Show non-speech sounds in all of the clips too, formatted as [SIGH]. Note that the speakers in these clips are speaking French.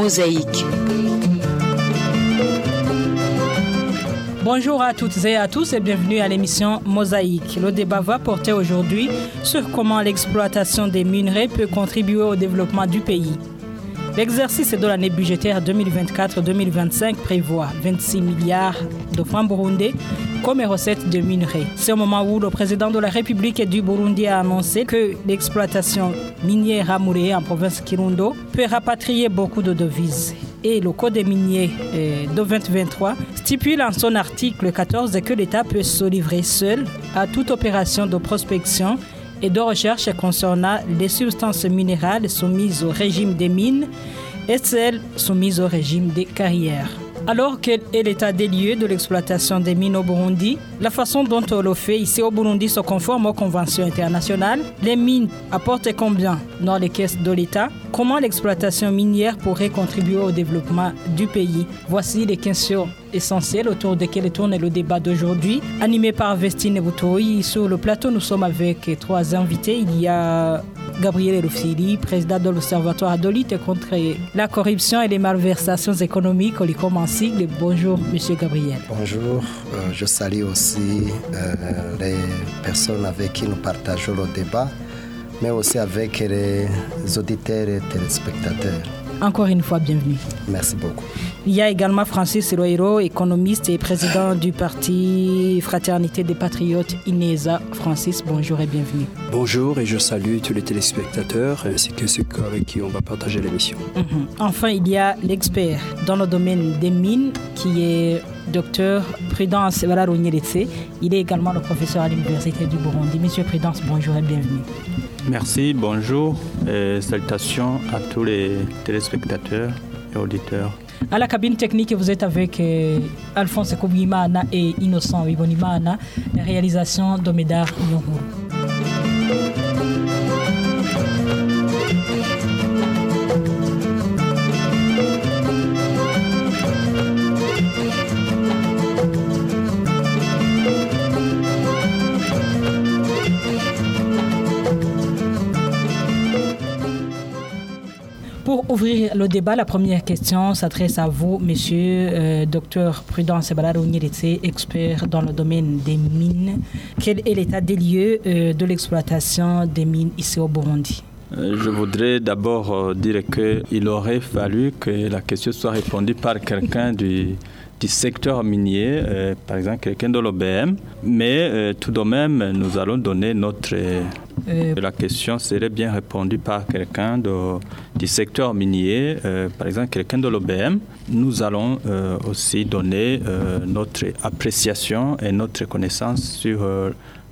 Mosaïque. Bonjour à toutes et à tous et bienvenue à l'émission Mosaïque. Le débat va porter aujourd'hui sur comment l'exploitation des minerais peut contribuer au développement du pays. L'exercice de l'année budgétaire 2024-2025 prévoit 26 milliards de francs burundais comme recettes de minerais. C'est au moment où le président de la République du Burundi a annoncé que l'exploitation minière à en province Kirundo peut rapatrier beaucoup de devises et le Code des miniers euh, de 2023 stipule en son article 14 que l'État peut se livrer seul à toute opération de prospection et de recherche concernant les substances minérales soumises au régime des mines et celles soumises au régime des carrières. Alors quel est l'état des lieux de l'exploitation des mines au Burundi? La façon dont on le fait ici au Burundi se conforme aux conventions internationales. Les mines apportent combien dans les caisses de l'État? Comment l'exploitation minière pourrait contribuer au développement du pays? Voici les questions essentielles autour desquelles tourne le débat d'aujourd'hui. Animé par Vestine Boutoui, sur le plateau, nous sommes avec trois invités. Il y a Gabriel Rufsiri, président de l'Observatoire de lutte contre la corruption et les malversations économiques, au en sigle. Bonjour, Monsieur Gabriel. Bonjour, euh, je salue aussi euh, les personnes avec qui nous partageons le débat, mais aussi avec les auditeurs et téléspectateurs. Encore une fois, bienvenue. Merci beaucoup. Il y a également Francis Roiro, économiste et président du parti Fraternité des Patriotes INESA. Francis, bonjour et bienvenue. Bonjour et je salue tous les téléspectateurs ainsi que ceux avec qui on va partager l'émission. Mhm. Enfin, il y a l'expert dans le domaine des mines qui est docteur Prudence Valarounyeretse. Il est également le professeur à l'Université du Burundi. Monsieur Prudence, bonjour et bienvenue. Merci, bonjour et salutations à tous les téléspectateurs et auditeurs. À la cabine technique, vous êtes avec euh, Alphonse Koubimana et Innocent Ibonimana, réalisation d'Omedar Nyonguru. Ouvrir le débat, la première question s'adresse à vous, monsieur euh, docteur Prudence Balaro expert dans le domaine des mines. Quel est l'état des lieux euh, de l'exploitation des mines ici au Burundi? Euh, je voudrais d'abord dire qu'il aurait fallu que la question soit répondue par quelqu'un du, du secteur minier, euh, par exemple quelqu'un de l'OBM, mais euh, tout de même, nous allons donner notre... Euh, la question serait bien répondue par quelqu'un du secteur minier, par exemple quelqu'un de l'OBM. Nous allons aussi donner notre appréciation et notre connaissance sur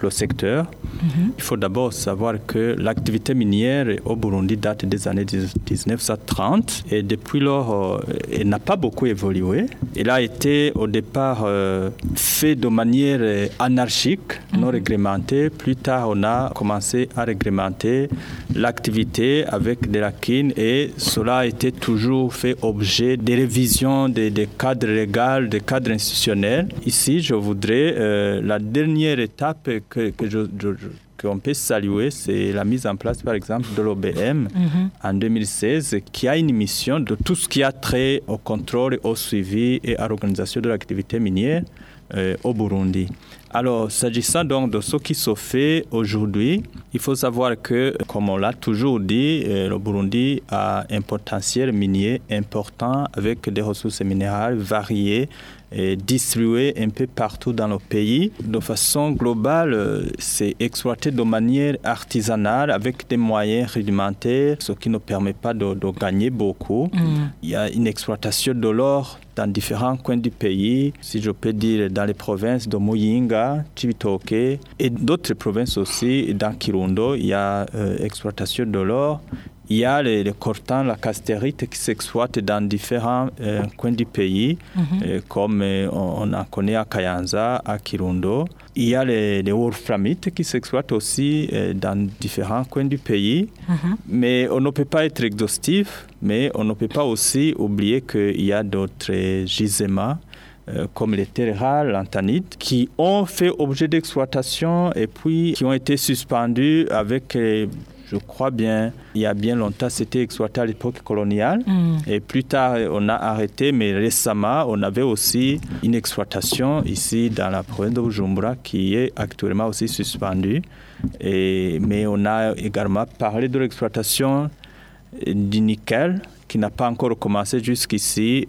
le secteur. Mhm. Il faut d'abord savoir que l'activité minière au Burundi date des années 1930 et depuis lors, euh, elle n'a pas beaucoup évolué. Elle a été au départ euh, fait de manière euh, anarchique, non mhm. réglementée. Plus tard, on a commencé à réglementer l'activité avec des lacunes et cela a été toujours fait objet des révisions des, cadres légaux, des cadres institutionnels. Ici, je voudrais la dernière étape que, qu'on peut saluer, c'est la mise en place, par exemple, de l'OBM mhm. en 2016, qui a une mission de tout ce qui a trait au contrôle, au suivi et à l'organisation de l'activité minière euh, au Burundi. Alors, s'agissant donc de ce qui se fait aujourd'hui, il faut savoir que, comme on l'a toujours dit, euh, le Burundi a un potentiel minier important avec des ressources minérales variées et distribuées un peu partout dans le pays. De façon globale, euh, c'est exploité de manière artisanale avec des moyens rudimentaires, ce qui ne permet pas de, gagner beaucoup. Mm. Il y a une exploitation de l'or dans différents coins du pays, si je peux dire dans les provinces de Muyinga, Chibitoke et d'autres provinces aussi, dans Kirundo, il y a euh, exploitation de l'or. Il y a les, les cortans, la castérite qui s'exploitent dans différents euh, coins du pays, mhm. euh, comme on, en connaît à Kayanza, à Kirundo. Il y a les, les wolframites qui s'exploitent aussi dans différents coins du pays. Mhm. Mais on ne peut pas être exhaustif, mais on ne peut pas aussi oublier qu'il y a d'autres gisements euh, comme les terres rares, l'antanite, qui ont fait objet d'exploitation et puis qui ont été suspendus avec je crois bien, il y a bien longtemps, c'était exploité à l'époque coloniale. Mm. Et plus tard, on a arrêté, mais récemment, on avait aussi une exploitation ici dans la province de Bujumbura qui est actuellement aussi suspendue. Et, mais on a également parlé de l'exploitation du nickel qui n'a pas encore commencé jusqu'ici,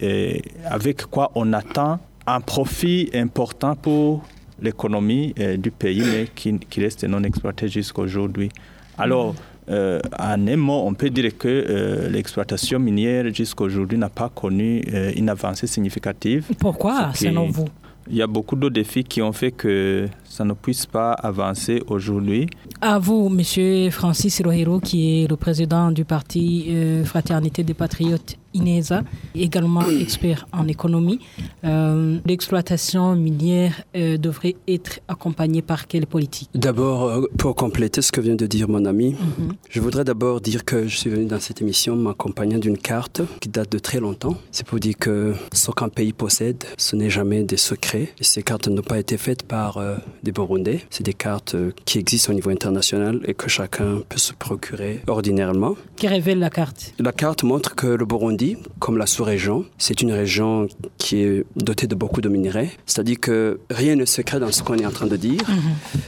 avec quoi on attend un profit important pour l'économie euh, du pays, mais qui, qui reste non exploité jusqu'à aujourd'hui. Alors, euh, en un mot, on peut dire que euh, l'exploitation minière jusqu'à aujourd'hui n'a pas connu euh, une avancée significative. Pourquoi, selon vous? Il y a beaucoup de défis qui ont fait que ça ne puisse pas avancer aujourd'hui. À vous, Monsieur Francis Rohero, qui est le président du parti euh, Fraternité des Patriotes INESA, également [COUGHS] expert en économie. Euh, L'exploitation minière euh, devrait être accompagnée par quelle politique? D'abord, pour compléter ce que vient de dire mon ami, Mhm. je voudrais d'abord dire que je suis venu dans cette émission m'accompagnant d'une carte qui date de très longtemps. C'est pour dire que ce qu'un pays possède, ce n'est jamais des secrets. Et ces cartes n'ont pas été faites par euh, des Burundais. C'est des cartes euh, qui existent au niveau international et que chacun peut se procurer ordinairement. Qui révèle la carte La carte montre que le Burundi, comme la sous-région, c'est une région qui est dotée de beaucoup de minerais. C'est-à-dire que rien n'est secret dans ce qu'on est en train de dire.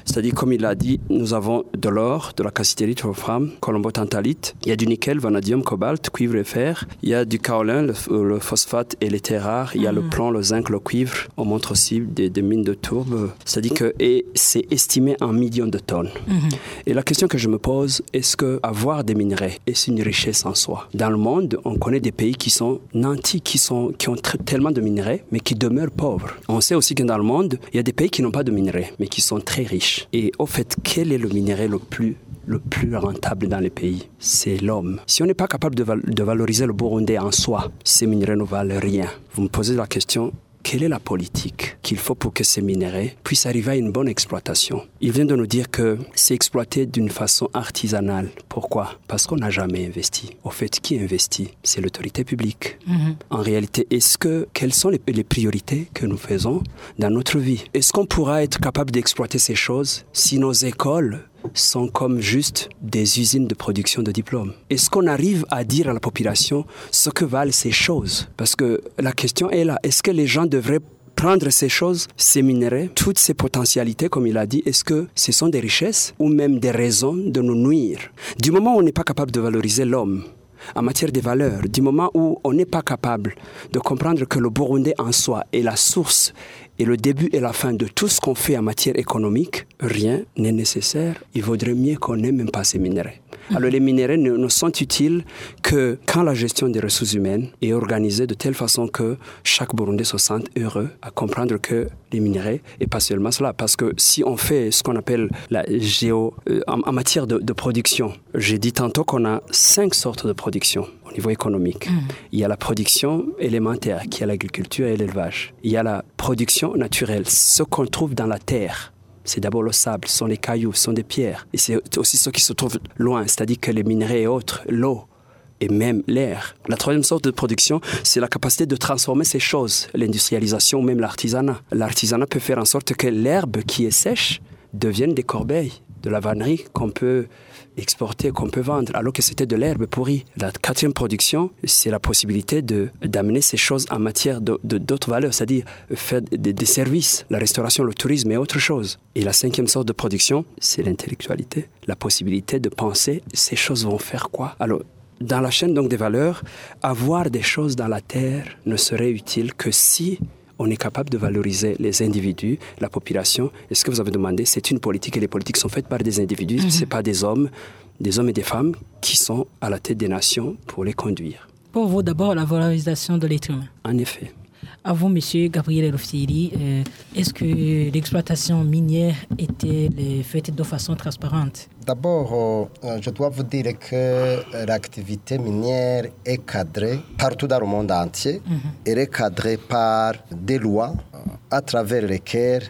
C'est-à-dire, comme il l'a dit, nous avons de l'or, de la cassitérite, wolfram, colombo-tantalite. Il y a du nickel, vanadium, cobalt, cuivre et fer. Il y a du kaolin, le, le phosphate et les terres rares. Il y a le plomb, le zinc, le cuivre. On montre aussi des, des mines de tourbe. C'est-à-dire que et c'est estimé en millions de tonnes. Et la question que je me pose, est-ce que avoir des minerais est une richesse en soi? Dans le monde, on connaît des pays qui sont nantis, qui, sont, qui ont tellement de minerais, mais qui demeurent pauvres. On sait aussi que dans le monde, il y a des pays qui n'ont pas de minerais, mais qui sont très riches. Et au fait, quel est le minerai le plus le plus rentable dans les pays, c'est l'homme. Si on n'est pas capable de, val- de valoriser le Burundais en soi, ces minerais ne valent rien. Vous me posez la question, quelle est la politique qu'il faut pour que ces minerais puissent arriver à une bonne exploitation? Il vient de nous dire que c'est exploité d'une façon artisanale. Pourquoi? Parce qu'on n'a jamais investi. Au fait, qui investit? C'est l'autorité publique. En réalité, est-ce que quelles sont les, les priorités que nous faisons dans notre vie? Est-ce qu'on pourra être capable d'exploiter ces choses si nos écoles sont comme juste des usines de production de diplômes. Est-ce qu'on arrive à dire à la population ce que valent ces choses? Parce que la question est là, est-ce que les gens devraient prendre ces choses, ces minerais, toutes ces potentialités, comme il a dit, est-ce que ce sont des richesses ou même des raisons de nous nuire? Du moment où on n'est pas capable de valoriser l'homme, en matière de valeurs, du moment où on n'est pas capable de comprendre que le Burundais en soi est la source et le début et la fin de tout ce qu'on fait en matière économique, rien n'est nécessaire. Il vaudrait mieux qu'on n'ait même pas ces minerais. Alors les minerais ne, ne sont utiles que quand la gestion des ressources humaines est organisée de telle façon que chaque Burundais se sente heureux à comprendre que les minerais, et pas seulement cela, parce que si on fait ce qu'on appelle la géo... euh, en, en matière de, de production, j'ai dit tantôt qu'on a cinq sortes de production au niveau économique. Il y a la production élémentaire, qui est l'agriculture et l'élevage. Il y a la production naturelle, ce qu'on trouve dans la terre. C'est d'abord le sable, ce sont les cailloux, ce sont des pierres. Et c'est aussi ce qui se trouve loin, c'est-à-dire que les minerais et autres, l'eau et même l'air. La troisième sorte de production, c'est la capacité de transformer ces choses, l'industrialisation même l'artisanat. L'artisanat peut faire en sorte que l'herbe qui est sèche devienne des corbeilles, de la vannerie qu'on peut exporter, qu'on peut vendre, alors que c'était de l'herbe pourrie. La quatrième production, c'est la possibilité de, d'amener ces choses en matière de, de- d'autres valeurs, c'est-à-dire faire des, des services, la restauration, le tourisme et autre chose. Et la cinquième sorte de production, c'est l'intellectualité, la possibilité de penser ces choses vont faire quoi? Alors, dans la chaîne donc des valeurs, avoir des choses dans la terre ne serait utile que si on est capable de valoriser les individus, la population. Et ce que vous avez demandé, c'est une politique et les politiques sont faites par des individus, c'est pas des hommes, des hommes et des femmes qui sont à la tête des nations pour les conduire. Pour vous, d'abord, la valorisation de l'être humain. En effet. À vous, Monsieur Gabriel Elofsiri, euh, est-ce que l'exploitation minière était euh, faite de façon transparente? D'abord, euh, je dois vous dire que euh, l'activité minière est cadrée partout dans le monde entier. Elle est cadrée par des lois euh, à travers lesquelles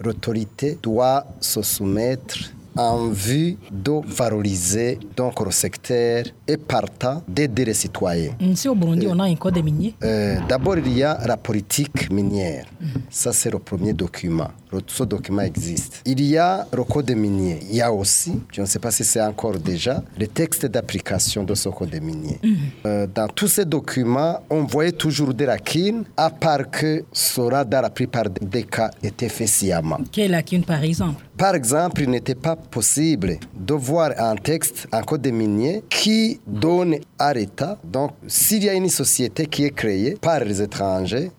l'autorité doit se soumettre en vue de valoriser donc le secteur et partant d'aider les citoyens. Ici au Burundi, on a un code minier. Euh, D'abord, il y a la politique minière. Ça, c'est le premier document. Ce document existe. Il y a le code minier. Il y a aussi, je ne sais pas si c'est encore déjà, le texte d'application de ce code minier. Euh, dans tous ces documents, on voyait toujours des lacunes, à part que cela, dans la plupart des cas, était fait sciemment. Quelle lacune, par exemple? Par exemple, il n'était pas possible de voir un texte, un code minier, qui donne à l'État, donc s'il y a une société qui est créée par les étrangers,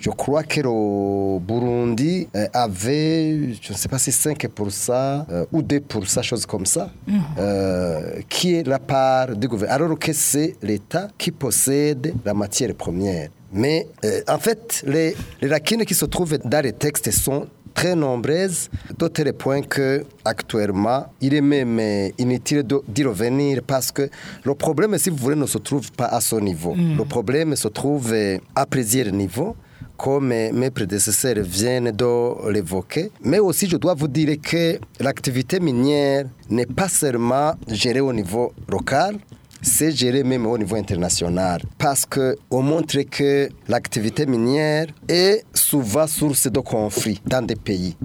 je crois que le Burundi euh, avait, je ne sais pas si 5% euh, ou 2%, chose comme ça, euh, qui est la part du gouvernement. Alors que c'est l'État qui possède la matière première. Mais euh, en fait, les, les lacunes qui se trouvent dans les textes sont très nombreuses, d'autres points que actuellement, il est même euh, inutile d'y revenir parce que le problème, si vous voulez, ne se trouve pas à ce niveau. Le problème se trouve euh, à plusieurs niveaux comme euh, mes prédécesseurs viennent de l'évoquer. Mais aussi, je dois vous dire que l'activité minière n'est pas seulement gérée au niveau local, c'est géré même au niveau international parce que on montre que l'activité minière est souvent source de conflits dans des pays.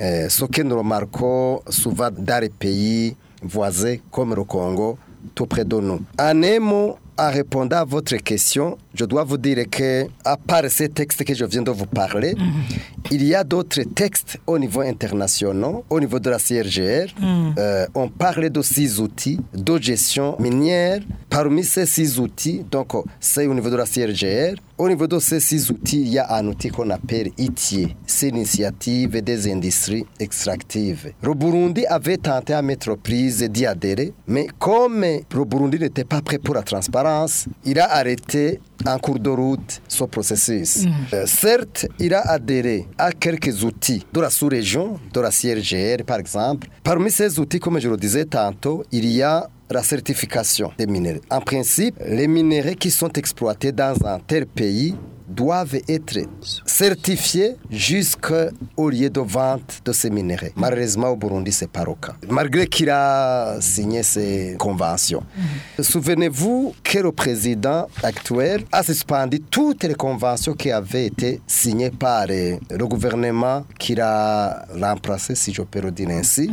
Euh, ce que nous remarquons souvent dans les pays voisins comme le Congo, tout près de nous. En un mot, en répondant à votre question, je dois vous dire que, à part ces textes que je viens de vous parler, il y a d'autres textes au niveau international, au niveau de la CRGR. Euh, on parle de six outils de gestion minière. Parmi ces six outils, donc c'est au niveau de la CRGR. Au niveau de ces six outils, il y a un outil qu'on appelle ITIE, c'est l'initiative des industries extractives. Le Burundi avait tenté à mettre prise d'y adhérer, mais comme le Burundi n'était pas prêt pour la transparence, il a arrêté en cours de route ce processus. Euh, certes, il a adhéré à quelques outils de la sous-région, de la CRGR par exemple. Parmi ces outils, comme je le disais tantôt, il y a la certification des minéraux. En principe, les minéraux qui sont exploités dans un tel pays doivent être certifiés jusqu'au lieu de vente de ces minéraux. Malheureusement, au Burundi, c'est pas le cas. Malgré qu'il a signé ces conventions. Souvenez-vous que le président actuel a suspendu toutes les conventions qui avaient été signées par euh, le gouvernement qu'il a remplacé, si je peux le dire ainsi.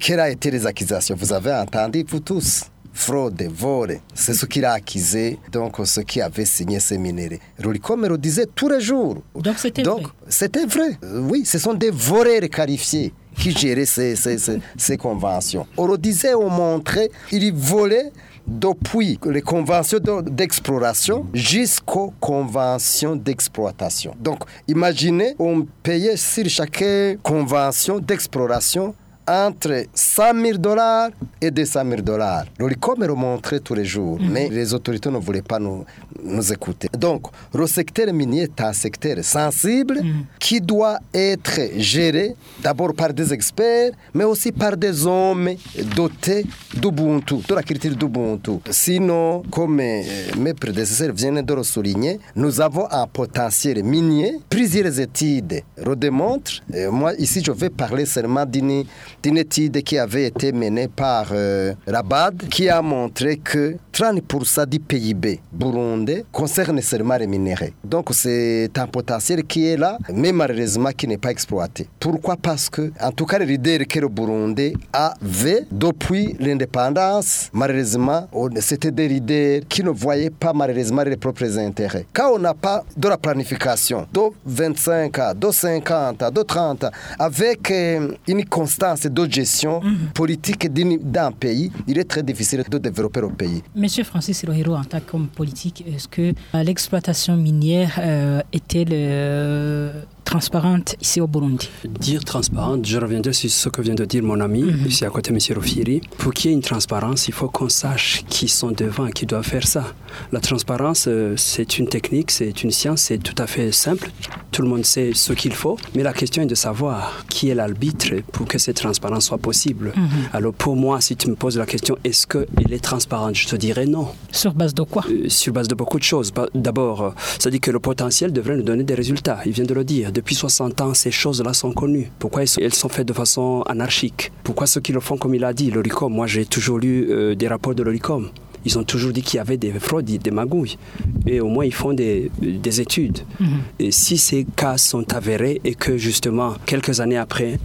Quelles ont été les accusations? Vous avez entendu, vous tous? Fraude, vol, c'est ce qu'il a accusé, donc ceux qui avaient signé ces minéraux. Rolicom le disait tous les jours. Donc c'était Donc, vrai. c'était vrai. Euh, Oui, ce sont des voleurs qualifiés qui géraient ces, ces, ces, ces conventions. On le disait, on montrait, ils volaient depuis les conventions de- d'exploration jusqu'aux conventions d'exploitation. Donc, imaginez, on payait sur chaque convention d'exploration entre 100 000 dollars et 200 000 dollars. Le LICOM le montrait tous les jours, mais les autorités ne voulaient pas nous, nous écouter. Donc, le secteur minier est un secteur sensible qui doit être géré d'abord par des experts, mais aussi par des hommes dotés d'Ubuntu, de la culture d'Ubuntu. Sinon, comme euh, mes prédécesseurs viennent de le souligner, nous avons un potentiel minier. Plusieurs études le démontrent. Euh, moi, ici, je vais parler seulement d'une d'une étude qui avait été menée par euh, la BAD, qui a montré que 30% du PIB burundais concerne seulement les minéraux. Donc, c'est un potentiel qui est là, mais malheureusement qui n'est pas exploité. Pourquoi? Parce que, en tout cas, les leaders que le Burundi avait depuis l'indépendance, malheureusement, c'était des leaders qui ne voyaient pas malheureusement les propres intérêts. Quand on n'a pas de la planification de 25 ans, de 50 ans, de 30 ans, avec euh, une constance de gestion politique d'une- d'un pays, il est très difficile de développer le pays. Monsieur Francis Rohiro, en tant qu'homme politique, est-ce que euh, l'exploitation minière euh, est-elle euh, transparente ici au Burundi Dire transparente, je reviendrai sur ce que vient de dire mon ami, ici à côté, M. Rofiri. Pour qu'il y ait une transparence, il faut qu'on sache qui sont devant, qui doivent faire ça. La transparence, euh, c'est une technique, c'est une science, c'est tout à fait simple. Tout le monde sait ce qu'il faut, mais la question est de savoir qui est l'arbitre pour que cette transparence soit possible. Alors pour moi, si tu me poses la question, est-ce qu'elle est transparente? Je te dirais non. Sur base de quoi? Euh, sur base de beaucoup de choses. D'abord, euh, ça dit que le potentiel devrait nous donner des résultats. Il vient de le dire. Depuis 60 ans, ces choses-là sont connues. Pourquoi elles sont faites de façon anarchique? Pourquoi ceux qui le font comme il a dit, l'ORICOM? Moi, j'ai toujours lu euh, des rapports de l'ORICOM. Ils ont toujours dit qu'il y avait des fraudes, des magouilles. Et au moins, ils font des, des études. Mhm. Et si ces cas sont avérés et que justement, quelques années après,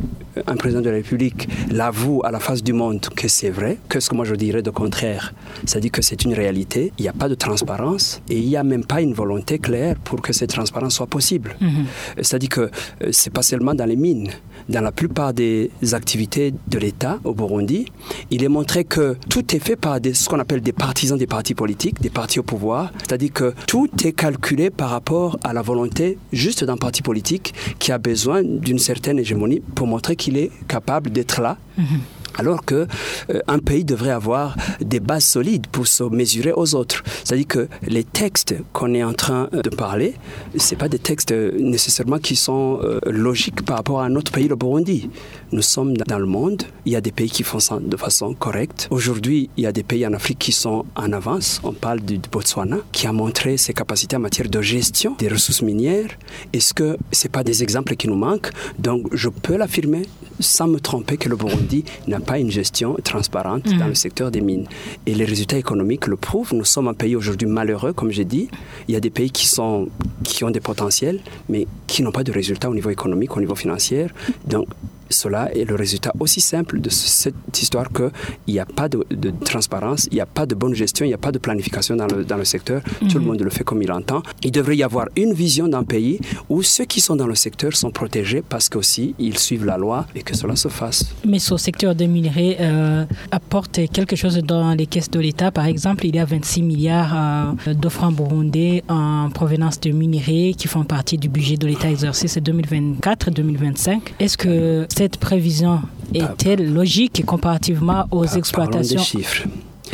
un président de la République l'avoue à la face du monde que c'est vrai, que ce que moi je dirais de contraire, c'est-à-dire que c'est une réalité, il n'y a pas de transparence et il n'y a même pas une volonté claire pour que cette transparence soit possible. Mhm. C'est-à-dire que euh, c'est pas seulement dans les mines, dans la plupart des activités de l'État au Burundi, il est montré que tout est fait par ce qu'on appelle des partisans des partis politiques, des partis au pouvoir, c'est-à-dire que tout est calculé par rapport à la volonté juste d'un parti politique qui a besoin d'une certaine hégémonie pour montrer qu'il est capable d'être là. Mhm alors que euh, un pays devrait avoir des bases solides pour se mesurer aux autres. C'est-à-dire que les textes qu'on est en train de parler, c'est pas des textes nécessairement qui sont euh, logiques par rapport à notre pays, le Burundi. Nous sommes dans le monde, il y a des pays qui font ça de façon correcte. Aujourd'hui, il y a des pays en Afrique qui sont en avance. On parle du, Botswana, qui a montré ses capacités en matière de gestion des ressources minières. Est-ce que c'est pas des exemples qui nous manquent? Donc, je peux l'affirmer sans me tromper que le Burundi [LAUGHS] n'a pas une gestion transparente dans mhm. le secteur des mines. Et les résultats économiques le prouvent. Nous sommes un pays aujourd'hui malheureux, comme j'ai dit. Il y a des pays qui, sont, qui ont des potentiels, mais qui n'ont pas de résultats au niveau économique, au niveau financier. Donc, cela est le résultat aussi simple de cette histoire qu'il n'y a pas de, transparence, il n'y a pas de bonne gestion, il n'y a pas de planification dans le, dans le secteur. Tout le mhm. monde le fait comme il entend. Il devrait y avoir une vision d'un pays où ceux qui sont dans le secteur sont protégés parce qu'aussi ils suivent la loi et que cela se fasse. Mais ce secteur des minerais euh, apporte quelque chose dans les caisses de l'État. Par exemple, il y a 26 milliards euh, de francs burundais en provenance de minerais qui font partie du budget de l'État exercice 2024-2025. Est-ce que cette prévision est-elle logique comparativement aux exploitations des chiffres.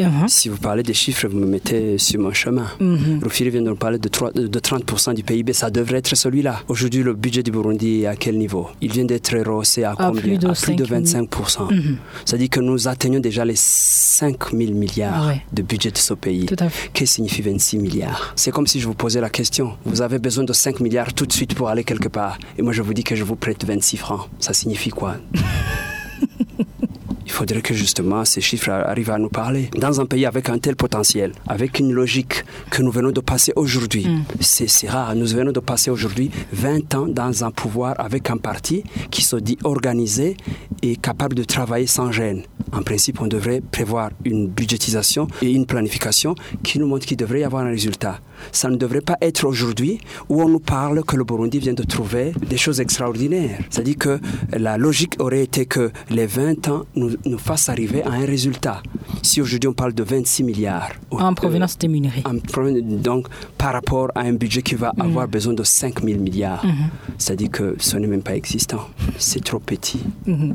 Uh-huh. Si vous parlez des chiffres, vous me mettez sur mon chemin. Mm vient de nous parler de, 30% du PIB, ça devrait être celui-là. Aujourd'hui, le budget du Burundi est à quel niveau? Il vient d'être rehaussé à, combien? plus de, à plus de 25%. Mhm. Ça dit que nous atteignons déjà les 5 000 milliards ah de budget de ce pays. Qu'est-ce que signifie 26 milliards? C'est comme si je vous posais la question. Vous avez besoin de 5 milliards tout de suite pour aller quelque part. Et moi, je vous dis que je vous prête 26 francs. Ça signifie quoi? [LAUGHS] Il faudrait que justement ces chiffres arrivent à nous parler. Dans un pays avec un tel potentiel, avec une logique que nous venons de passer aujourd'hui, mm. c'est rare, nous venons de passer aujourd'hui 20 ans dans un pouvoir avec un parti qui se dit organisé et capable de travailler sans gêne. En principe, on devrait prévoir une budgétisation et une planification qui nous montre qu'il devrait y avoir un résultat ça ne devrait pas être aujourd'hui où on nous parle que le Burundi vient de trouver des choses extraordinaires. C'est-à-dire que la logique aurait été que les 20 ans nous, nous fassent arriver à un résultat. Si aujourd'hui on parle de 26 milliards. En provenance des minerais. donc par rapport à un budget qui va mm. avoir besoin de 5 000 milliards. Mm-hmm. C'est-à-dire que ce n'est même pas existant. C'est trop petit. Mm-hmm.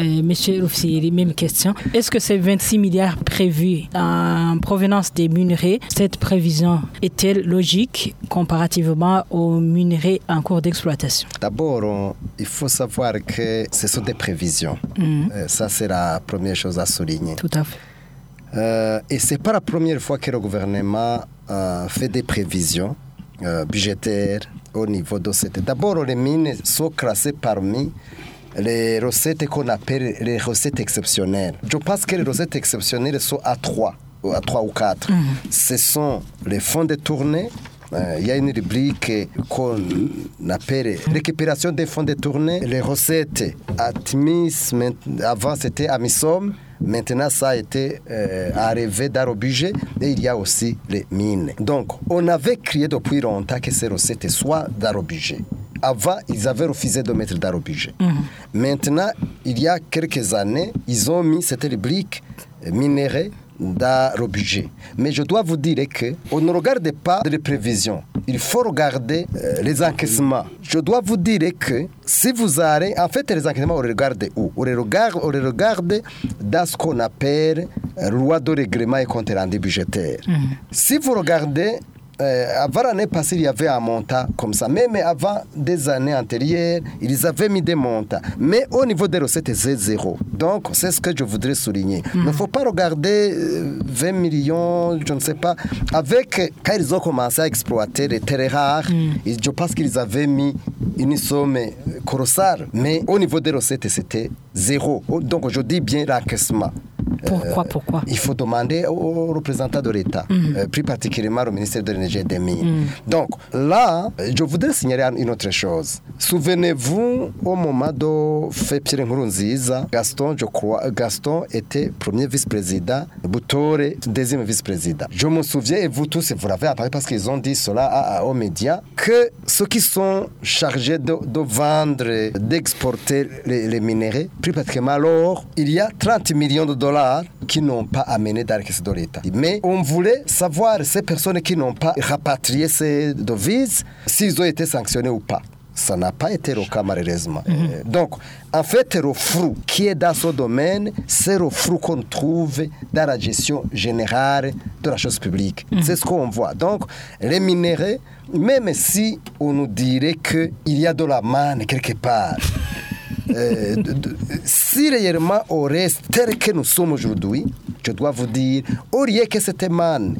Euh, monsieur Rufsiri, même question. Est-ce que ces 26 milliards prévus en provenance des minerais, cette prévision est logique comparativement aux minerais en cours d'exploitation? D'abord, il faut savoir que ce sont des prévisions. Mhm. Euh, ça, c'est la première chose à souligner. Tout à fait. Euh, et ce n'est pas la première fois que le gouvernement euh, fait des prévisions budgétaires au niveau de cette. D'abord, les mines sont classées parmi les recettes qu'on appelle les recettes exceptionnelles. Je pense que les recettes exceptionnelles sont à trois à trois ou quatre. Mhm. Ce sont les fonds de tournée. Euh, il y a une rubrique qu'on appelle récupération des fonds de tournée. Les recettes Atmis, avant c'était Amisom. Maintenant, ça a été euh, arrivé dans le budget et il y a aussi les mines. Donc, on avait crié depuis longtemps que ces recettes soient dans le budget. Avant, ils avaient refusé de mettre dans le budget. Mhm. Maintenant, il y a quelques années, ils ont mis cette rubrique minérée dans le budget. Mais je dois vous dire qu'on ne regarde pas les prévisions. Il faut regarder euh, les encaissements. Je dois vous dire que si vous allez, en fait, les encaissements, on les regarde où? On les regarde, on les regarde dans ce qu'on appelle loi de règlement et compte rendu budgétaire. Mmh. Si vous regardez euh, avant l'année passée, il y avait un montant comme ça. Même avant des années antérieures, ils avaient mis des montants. Mais au niveau des recettes, c'est zéro. Donc, c'est ce que je voudrais souligner. Il ne faut pas regarder 20 euh, millions, je ne sais pas. Avec, quand ils ont commencé à exploiter les terres rares, mm. je pense qu'ils avaient mis une somme colossale, mais au niveau des recettes, c'était zéro. Donc je dis bien l'encaissement. Pourquoi, pourquoi Il faut demander aux représentants de l'État, euh, plus particulièrement au ministère de l'Énergie et des Mines. Donc là, je voudrais signaler une autre chose. Souvenez-vous, au moment de fait Pierre Nkurunziza, Gaston, je crois, Gaston était premier vice-président, Boutore, deuxième vice-président. Je me souviens, et vous tous, vous l'avez entendu parce qu'ils ont dit cela à- à- aux médias, que ceux qui sont chargés de, de vendre, d'exporter les, les minéraux, plus particulièrement l'or, il y a 30 millions de dollars qui n'ont pas amené dans de l'État. Mais on voulait savoir ces personnes qui n'ont pas rapatrié ces devises, s'ils ont été sanctionnés ou pas. Ça n'a pas été le cas malheureusement. Euh, Donc, en fait, le flou qui est dans ce domaine, c'est le flou qu'on trouve dans la gestion générale de la chose publique. C'est ce qu'on voit. Donc, les minéraux, même si on nous dirait qu'il y a de la manne quelque part, si réellement on reste tel que nous sommes aujourd'hui, je dois vous dire, au lieu que cette manne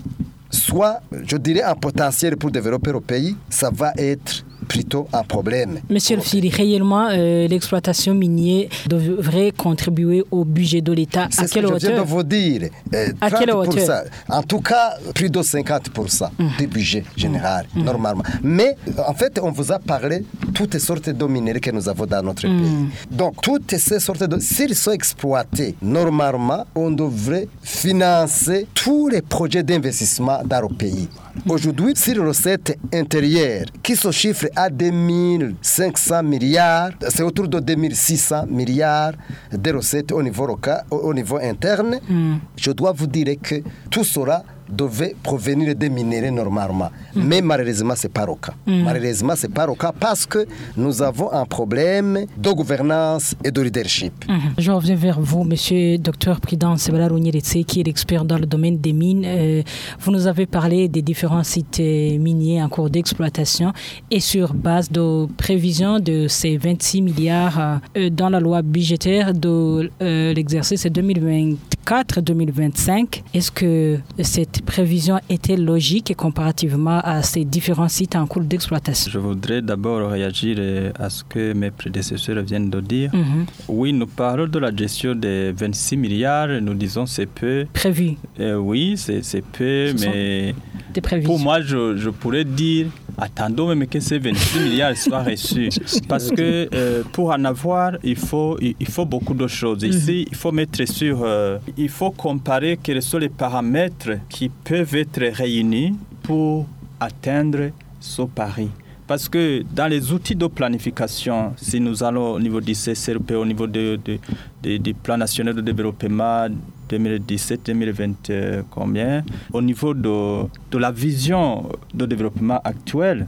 soit, je dirais, un potentiel pour développer le pays, ça va être plutôt un problème. Monsieur le Fili, réellement, euh, l'exploitation minière devrait contribuer au budget de l'État. À ce quelle que je viens de hauteur vous dire. euh, À quelle 30%. hauteur En tout cas, plus de 50% du budget général, normalement. Mais en fait, on vous a parlé de toutes sortes de minéraux que nous avons dans notre pays. Donc, toutes ces sortes de... S'ils sont exploités, normalement, on devrait financer tous les projets d'investissement dans le pays. Aujourd'hui, si les recettes intérieures, qui se chiffrent à 2500 milliards, c'est autour de 2600 milliards de recettes au niveau, local, au au niveau interne, je dois vous dire que tout cela devait provenir des minéraux normalement. Mais malheureusement, ce n'est pas le cas. Malheureusement, ce n'est pas le cas parce que nous avons un problème de gouvernance et de leadership. Mhm. Je reviens vers vous, monsieur Dr Prudence Sebalarouniritse, qui est l'expert dans le domaine des mines. Euh, vous nous avez parlé des différents sites euh, miniers en cours d'exploitation et sur base de prévisions de ces 26 milliards euh, dans la loi budgétaire de euh, l'exercice 2024-2025. Est-ce que cette prévision était logique comparativement à ces différents sites en cours d'exploitation? Je voudrais d'abord réagir à ce que mes prédécesseurs viennent de dire. Mhm. Oui, nous parlons de la gestion des 26 milliards, nous disons c'est peu. Prévu, Euh, oui, c'est peu, Ce mais pour moi, je, je pourrais dire, attendons même que ces 26 milliards soient reçus. [LAUGHS] Parce que euh, pour en avoir, il faut, il, faut beaucoup de choses. Ici, il faut mettre sur, euh, il faut comparer quels sont les paramètres qui peuvent être réunis pour atteindre ce pari. Parce que dans les outils de planification, si nous allons au niveau du CCRP, au niveau de, de- de- du plan national de développement 2017-2020, euh, combien, au niveau de, de la vision de développement actuelle,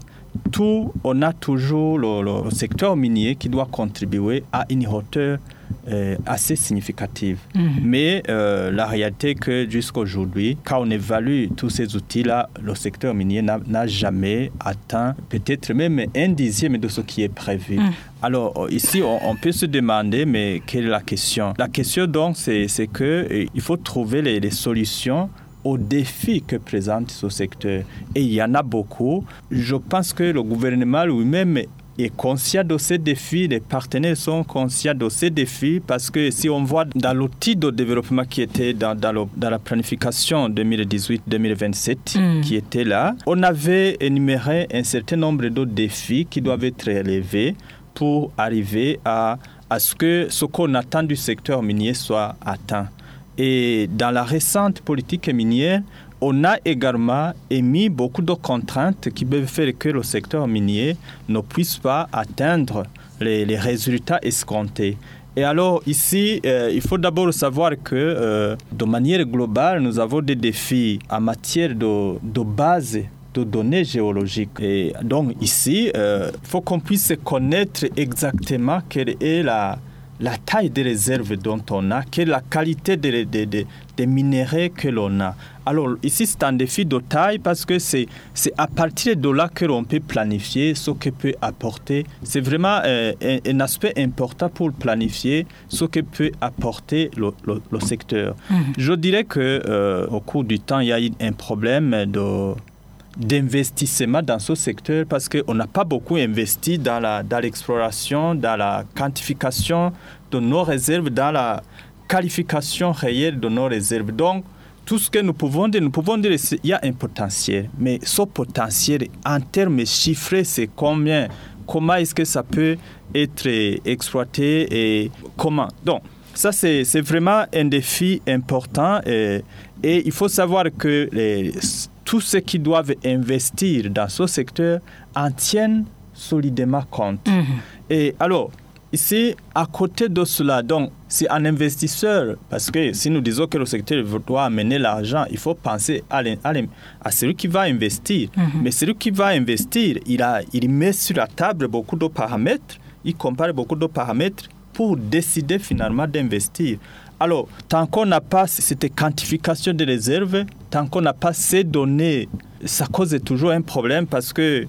tout, on a toujours le, le secteur minier qui doit contribuer à une hauteur euh, assez significative. Mais euh, la réalité est que jusqu'aujourd'hui, quand on évalue tous ces outils-là, le secteur minier n'a jamais atteint peut-être même un dixième de ce qui est prévu. Alors euh, ici, on, on peut se demander, mais quelle est la question? La question donc, c'est que euh, faut trouver les, les solutions aux défis que présente ce secteur. Et il y en a beaucoup. Je pense que le gouvernement lui-même est conscient de ces défis, les partenaires sont conscients de ces défis parce que si on voit dans l'outil de développement qui était dans, dans, le- dans la planification 2018-2027 qui était là, on avait énuméré un certain nombre de défis qui doivent être relevés pour arriver à, à ce que ce qu'on attend du secteur minier soit atteint. Et dans la récente politique minière, on a également émis beaucoup de contraintes qui peuvent faire que le secteur minier ne puisse pas atteindre les, résultats escomptés. Et alors ici, euh, il faut d'abord savoir que euh, de manière globale, nous avons des défis en matière de, base de données géologiques. Et donc ici, euh, il faut qu'on puisse connaître exactement quelle est la, taille des réserves dont on a, quelle est la qualité des, des, des, des minéraux que l'on a. Alors ici, c'est un défi de taille parce que c'est c'est à partir de là que l'on peut planifier ce que peut apporter. C'est vraiment euh, un, un aspect important pour planifier ce que peut apporter le, le, le secteur. Je dirais que euh, au cours du temps, il y a eu un problème de d'investissement dans ce secteur parce qu'on n'a pas beaucoup investi dans l'exploration, dans, dans la quantification de nos réserves, dans la qualification réelle de nos réserves. Donc, tout ce que nous pouvons dire, nous pouvons dire qu'il y a un potentiel, mais ce potentiel en termes chiffrés, c'est combien? Comment est-ce que ça peut être exploité et comment? Donc, ça, c'est vraiment un défi important et, et il faut savoir que les, tous ceux qui doivent investir dans ce secteur en tiennent solidement compte. Mhm. Et alors, ici, à côté de cela, donc, c'est un investisseur, parce que si nous disons que le secteur doit amener l'argent, il faut penser à, à, celui qui va investir. Mhm. Mais celui qui va investir, il, a, il met sur la table beaucoup de paramètres, il compare beaucoup de paramètres pour décider finalement d'investir. Alors, tant qu'on n'a pas cette quantification des réserves, tant qu'on n'a pas ces données, ça cause toujours un problème parce que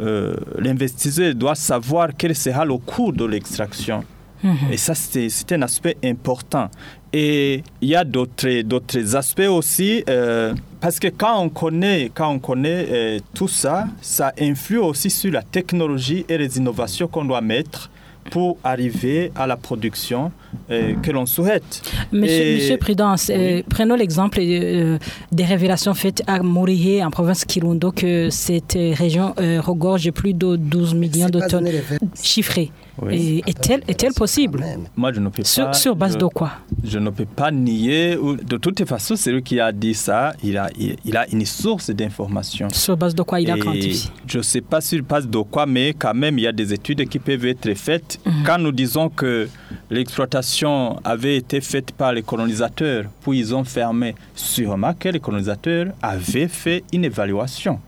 euh, l'investisseur doit savoir quel sera le coût de l'extraction. Et ça, c'est un aspect important. Et il y a d'autres aspects aussi, euh, parce que quand on connaît, quand on connaît euh, tout ça, ça influe aussi sur la technologie et les innovations qu'on doit mettre pour arriver à la production euh, que l'on souhaite. Monsieur, Monsieur Prudence, euh, prenons l'exemple euh, des révélations faites à Mourié, en province Kirundo, que cette région regorge plus de 12 millions de tonnes chiffrées. Est-elle est possible? Moi, je ne peux pas. Sur, base de quoi? Je ne peux pas nier. De toute façon, celui qui a dit ça, il a, il, a une source d'information. Sur base de quoi il a quantifié? Je ne sais pas sur base de quoi, mais quand même, il y a des études qui peuvent être faites. Mhm. Quand nous disons que l'exploitation avait été faite par les colonisateurs, puis ils ont fermé, sûrement que les colonisateurs avaient fait une évaluation.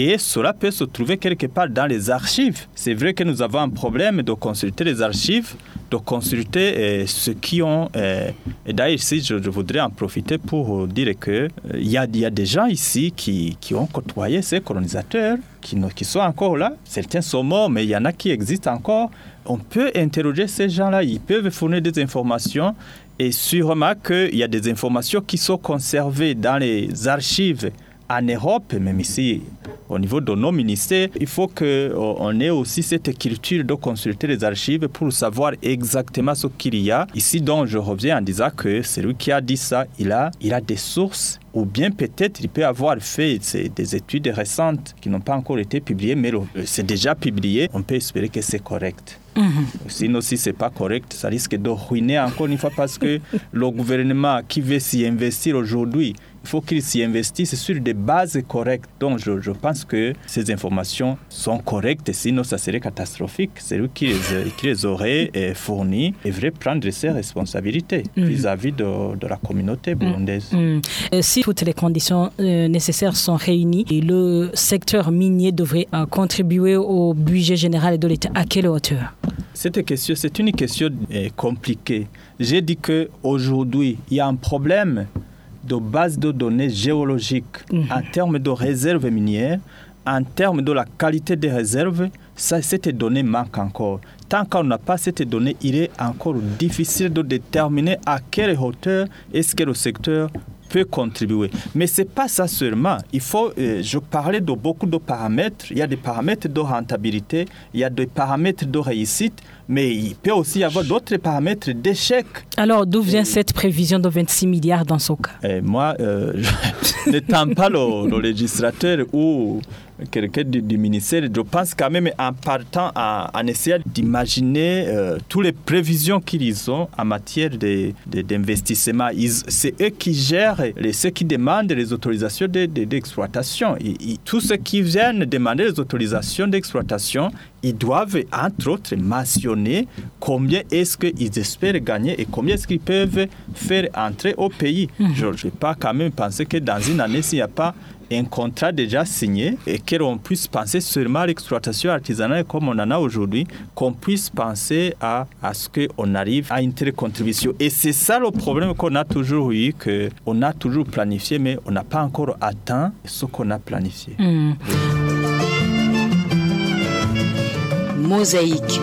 Et cela peut se trouver quelque part dans les archives. C'est vrai que nous avons un problème de consulter les archives, de consulter euh, ceux qui ont... Euh, et d'ailleurs, ici, je, voudrais en profiter pour dire qu'il euh, il y, a, des gens ici qui, ont côtoyé ces colonisateurs, qui, qui sont encore là. Certains sont morts, mais il y en a qui existent encore. On peut interroger ces gens-là. Ils peuvent fournir des informations et sûrement qu'il y a des informations qui sont conservées dans les archives en Europe, même ici au niveau de nos ministères, il faut qu'on euh, ait aussi cette culture de consulter les archives pour savoir exactement ce qu'il y a. Ici, donc, je reviens en disant que celui qui a dit ça, il a, il a des sources ou bien peut-être il peut avoir fait des études récentes qui n'ont pas encore été publiées, mais c'est déjà publié. On peut espérer que c'est correct. Mhm. Sinon, si ce n'est pas correct, ça risque de ruiner encore une fois parce que [LAUGHS] le gouvernement qui veut s'y investir aujourd'hui, faut qu'il s'y investisse sur des bases correctes. Donc, je, je, pense que ces informations sont correctes, sinon ça serait catastrophique. C'est lui qui les, qui les aurait eh, fournies et devrait prendre ses responsabilités mm. vis-à-vis de, de, la communauté mm. burundaise. Mm. Euh, si toutes les conditions euh, nécessaires sont réunies, le secteur minier devrait euh, contribuer au budget général de l'État. À quelle hauteur? Cette question, c'est une question compliquée. J'ai dit qu'aujourd'hui, il y a un problème de base de données géologiques mhm. en termes de réserves minières, en termes de la qualité des réserves, ça, cette donnée manque encore. Tant qu'on n'a pas cette donnée, il est encore difficile de déterminer à quelle hauteur est-ce que le secteur peut contribuer. Mais ce n'est pas ça seulement. Il faut, euh, je parlais de beaucoup de paramètres. Il y a des paramètres de rentabilité, il y a des paramètres de réussite, mais il peut aussi y avoir d'autres paramètres d'échec. Alors, d'où vient cette prévision de 26 milliards dans ce cas et Moi, euh, [LAUGHS] je n'étant pas le, le, législateur ou quelqu'un du, ministère, je pense quand même en partant, en, essayant d'imaginer euh, toutes les prévisions qu'ils ont en matière d'investissement. C'est eux qui gèrent, les, ceux qui demandent les autorisations d'exploitation. De, tous ceux qui viennent demander les autorisations d'exploitation, ils doivent, entre autres, mentionner combien est-ce qu'ils espèrent gagner et combien est-ce qu'ils peuvent faire entrer au pays. Mmh. Je ne vais pas quand même penser que dans une année, s'il n'y a pas un contrat déjà signé et qu'on puisse penser seulement à l'exploitation artisanale comme on en a aujourd'hui, qu'on puisse penser à, à ce qu'on arrive à une telle contribution. Et c'est ça le problème qu'on a toujours eu, qu'on a toujours planifié, mais on n'a pas encore atteint ce qu'on a planifié. Hmm. Mosaïque.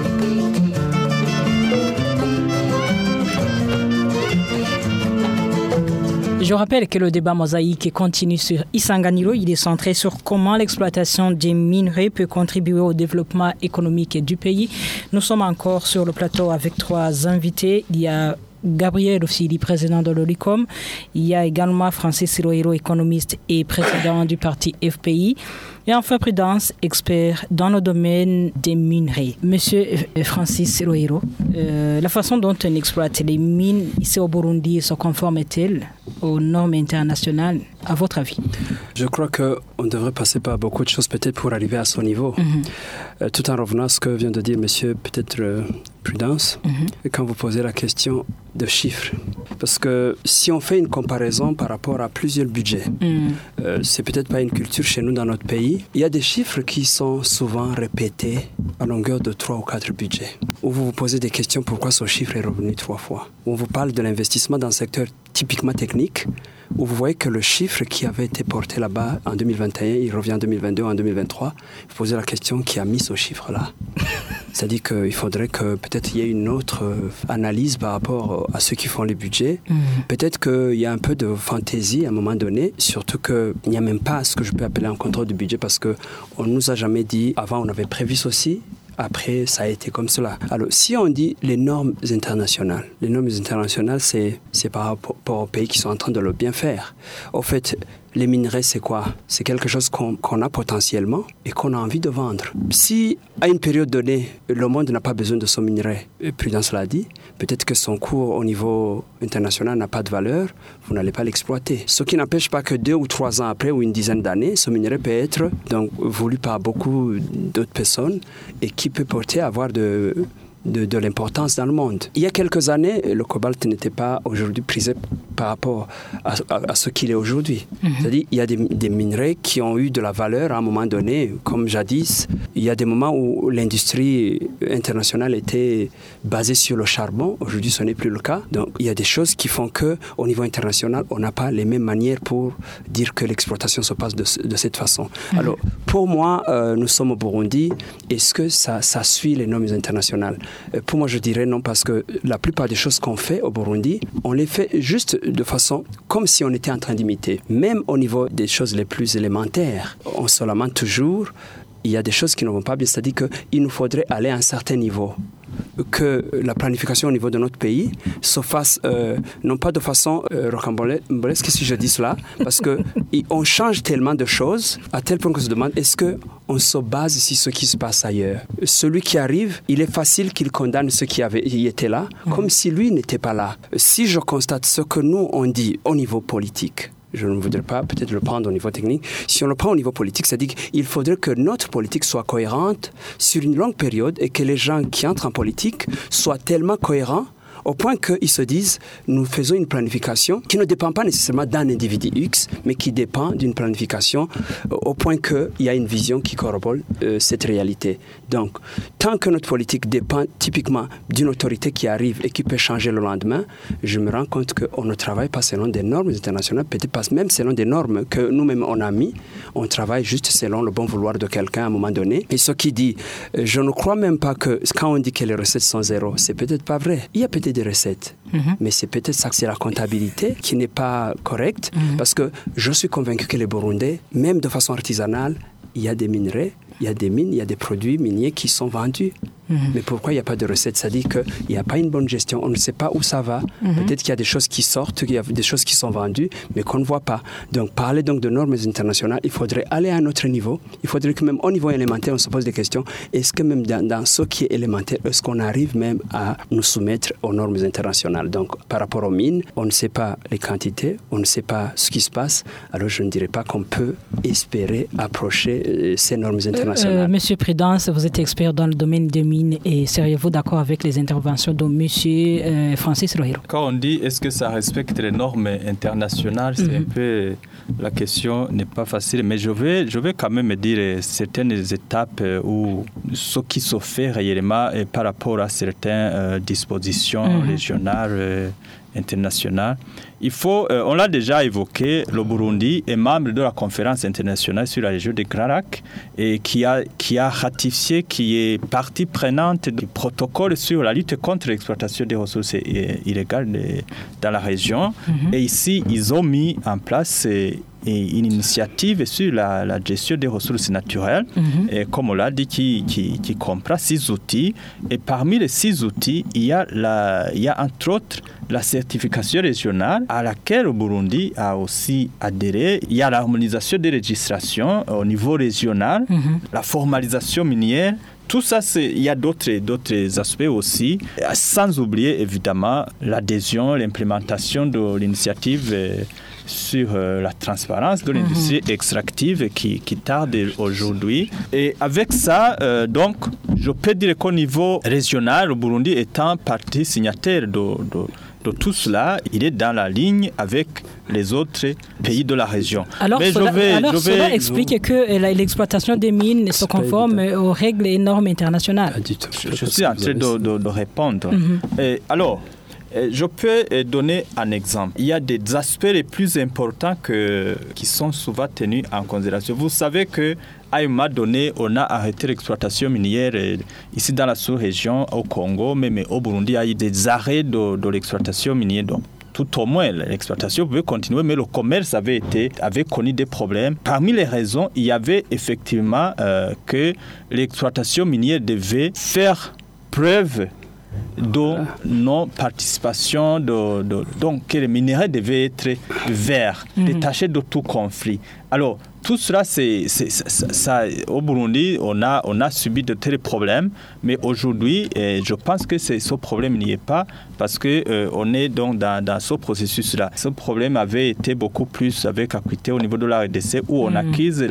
Je rappelle que le débat mosaïque continue sur Isanganiro. Il est centré sur comment l'exploitation des minerais peut contribuer au développement économique du pays. Nous sommes encore sur le plateau avec trois invités. Il y a Gabriel Ossili, président de l'OLICOM. Il y a également Francis Sirohiro, économiste et président du parti FPI. Et enfin, Prudence, expert dans le domaine des minerais. Monsieur euh, Francis Sirohiro, euh, la façon dont on exploite les mines ici au Burundi se conforme-t-elle aux normes internationales, à votre avis? Je crois qu'on devrait passer par beaucoup de choses peut-être pour arriver à ce niveau. Mhm. Euh, tout en revenant à ce que vient de dire monsieur, peut-être euh, Prudence, Mhm. quand vous posez la question de chiffres. Parce que si on fait une comparaison par rapport à plusieurs budgets, Mhm. euh, c'est peut-être pas une culture chez nous dans notre pays. Il y a des chiffres qui sont souvent répétés à longueur de trois ou quatre budgets. Où vous vous posez des questions pourquoi ce chiffre est revenu trois fois? Où on vous parle de l'investissement dans un secteur typiquement technique, où vous voyez que le chiffre qui avait été porté là-bas en 2021, il revient en 2022, en 2023. Vous posez la question qui a mis ce chiffre-là. [LAUGHS] C'est-à-dire qu'il faudrait que peut-être il y ait une autre euh, analyse par rapport à ceux qui font les budgets. Mhm. Peut-être qu'il y a un peu de fantaisie à un moment donné, surtout qu'il n'y a même pas ce que je peux appeler un contrôle du budget parce qu'on ne nous a jamais dit, avant on avait prévu ceci, après ça a été comme cela. Alors si on dit les normes internationales, les normes internationales c'est par rapport aux pays qui sont en train de le bien faire. Au fait, les minerais, c'est quoi? C'est quelque chose qu'on a potentiellement et qu'on a envie de vendre. Si, à une période donnée, le monde n'a pas besoin de son minerai, et Prudence l'a dit, peut-être que son cours au niveau international n'a pas de valeur, vous n'allez pas l'exploiter. Ce qui n'empêche pas que deux ou trois ans après ou une dizaine d'années, ce minerai peut être donc, voulu par beaucoup d'autres personnes et qui peut porter à avoir de, de, de l'importance dans le monde. Il y a quelques années, le cobalt n'était pas aujourd'hui prisé par rapport à, à- à ce qu'il est aujourd'hui. C'est-à-dire, il y a des, des minerais qui ont eu de la valeur à un moment donné, comme jadis. Il y a des moments où l'industrie internationale était basée sur le charbon. Aujourd'hui, ce n'est plus le cas. Donc, il y a des choses qui font que, au niveau international, on n'a pas les mêmes manières pour dire que l'exploitation se passe de, ce- de cette façon. Alors, pour moi, euh, nous sommes au Burundi. Est-ce que ça, ça suit les normes internationales? Pour moi, je dirais non, parce que la plupart des choses qu'on fait au Burundi, on les fait juste de façon comme si on était en train d'imiter. Même au niveau des choses les plus élémentaires, on se lamente toujours. Il y a des choses qui ne vont pas bien, c'est-à-dire qu'il nous faudrait aller à un certain niveau que la planification au niveau de notre pays se fasse euh, non pas de façon euh, rocambolesque si je dis cela, parce que [LAUGHS] on change tellement de choses à tel point qu'on se demande est-ce que on se base sur ce qui se passe ailleurs? Celui qui arrive, il est facile qu'il condamne ceux qui avaient, y étaient là, comme si lui n'était pas là. Si je constate ce que nous on dit au niveau politique, je ne voudrais pas peut-être le prendre au niveau technique. Si on le prend au niveau politique, c'est-à-dire qu'il faudrait que notre politique soit cohérente sur une longue période et que les gens qui entrent en politique soient tellement cohérents au point qu'ils se disent, nous faisons une planification qui ne dépend pas nécessairement d'un individu X, mais qui dépend d'une planification euh, au point qu'il y a une vision qui corrobore euh, cette réalité. Donc, tant que notre politique dépend typiquement d'une autorité qui arrive et qui peut changer le lendemain, je me rends compte qu'on ne travaille pas selon des normes internationales, peut-être pas même selon des normes que nous-mêmes on a mis. On travaille juste selon le bon vouloir de quelqu'un à un moment donné. Et ce qui dit, euh, je ne crois même pas que quand on dit que les recettes sont zéro, c'est peut-être pas vrai. Il y a peut-être recettes, mais c'est peut-être ça que c'est la comptabilité qui n'est pas correcte, parce que je suis convaincu que les Burundais, même de façon artisanale, il y a des minerais, il y a des mines, il y a des produits miniers qui sont vendus. Mais pourquoi il n'y a pas de recette Ça dit qu'il n'y a pas une bonne gestion, on ne sait pas où ça va. Peut-être qu'il y a des choses qui sortent, qu'il y a des choses qui sont vendues, mais qu'on ne voit pas. Donc, parler donc de normes internationales, il faudrait aller à un autre niveau. Il faudrait que même au niveau élémentaire, on se pose des questions. Est-ce que même dans, dans ce qui est élémentaire, est-ce qu'on arrive même à nous soumettre aux normes internationales? Donc, par rapport aux mines, on ne sait pas les quantités, on ne sait pas ce qui se passe. Alors, je ne dirais pas qu'on peut espérer approcher euh, ces normes internationales. Euh, Monsieur Prudence, vous êtes expert dans le domaine des mines et seriez-vous d'accord avec les interventions de Monsieur euh, Francis Rohiro Quand on dit est-ce que ça respecte les normes internationales, c'est un peu la question n'est pas facile, mais je vais, je vais quand même dire euh, certaines étapes euh, où ce qui se fait réellement par rapport à certaines dispositions Mhm. régionales euh, internationale. Il faut, euh, on l'a déjà évoqué, le Burundi est membre de la conférence internationale sur la région des Grands Lacs et qui a, qui a ratifié, qui est partie prenante du protocole sur la lutte contre l'exploitation des ressources illégales dans la région. Mhm. Et ici, ils ont mis en place une initiative sur la, gestion des ressources naturelles, mhm. et comme on l'a dit, qui, qui, qui, comprend six outils. Et parmi les six outils, il y a, la, il y a entre autres la certification régionale à laquelle le Burundi a aussi adhéré. Il y a l'harmonisation des législations au niveau régional, mhm. la formalisation minière. Tout ça, il y a d'autres aspects aussi, sans oublier évidemment l'adhésion, l'implémentation de l'initiative euh, sur euh, la transparence de l'industrie mhm. extractive qui, qui tarde aujourd'hui. Et avec ça, euh, donc, je peux dire qu'au niveau régional, le Burundi étant partie signataire de, de, tout cela, il est dans la ligne avec les autres pays de la région. Alors, cela, je explique que l'exploitation des mines se conforme aux règles et normes internationales. Je, suis en train de, répondre. Mhm. et alors, euh, je peux euh, donner un exemple. Il y a des aspects les plus importants qui sont souvent tenus en considération. Vous savez que à un moment on a arrêté l'exploitation minière euh, ici dans la sous-région, au Congo, mais, au Burundi, il y a eu des arrêts de, l'exploitation minière. Donc, tout au moins, l'exploitation pouvait continuer, mais le commerce avait connu des problèmes. Parmi les raisons, il y avait effectivement que l'exploitation minière devait faire preuve de non-participation, de, donc que les minéraux devaient être verts, mhm. détachés de tout conflit. Alors, tout cela, c'est, ça, au Burundi, on a, on a subi de tels problèmes, mais aujourd'hui, eh, je pense que ce problème n'y est pas parce qu'on euh, on est donc dans, dans ce processus-là. Ce problème avait été beaucoup plus avec acuité au niveau de la RDC où on mm. acquise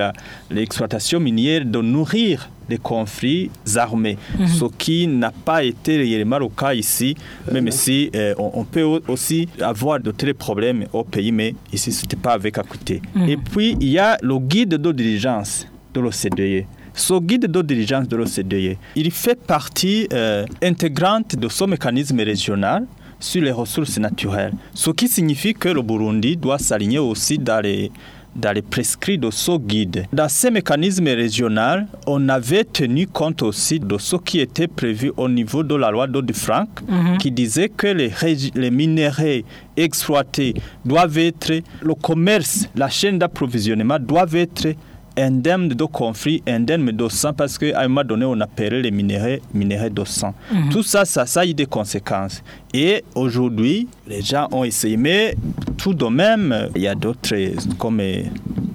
l'exploitation minière de nourrir les conflits armés, mm-hmm. ce qui n'a pas été réellement le cas ici, même si euh, on, peut aussi avoir de tels problèmes au pays, mais ici, ce n'était pas avec acuité. Mm. Et puis, il y a le guide de diligence de l'OCDE. Ce guide de diligence de l'OCDE, il fait partie euh, intégrante de ce mécanisme régional sur les ressources naturelles, ce qui signifie que le Burundi doit s'aligner aussi dans les, dans les prescrits de ce guide. Dans ces mécanismes régionaux, on avait tenu compte aussi de ce qui était prévu au niveau de la loi d'Odd-Frank, mhm. qui disait que les, les minéraux exploités doivent être, le commerce, la chaîne d'approvisionnement doivent être indemne de conflit, indemne de sang, parce qu'à un moment donné, on appelait les minéraux, minéraux de sang. Mhm. Tout ça, ça, ça a eu des conséquences. Et aujourd'hui, les gens ont essayé, mais tout de même, il y a d'autres, comme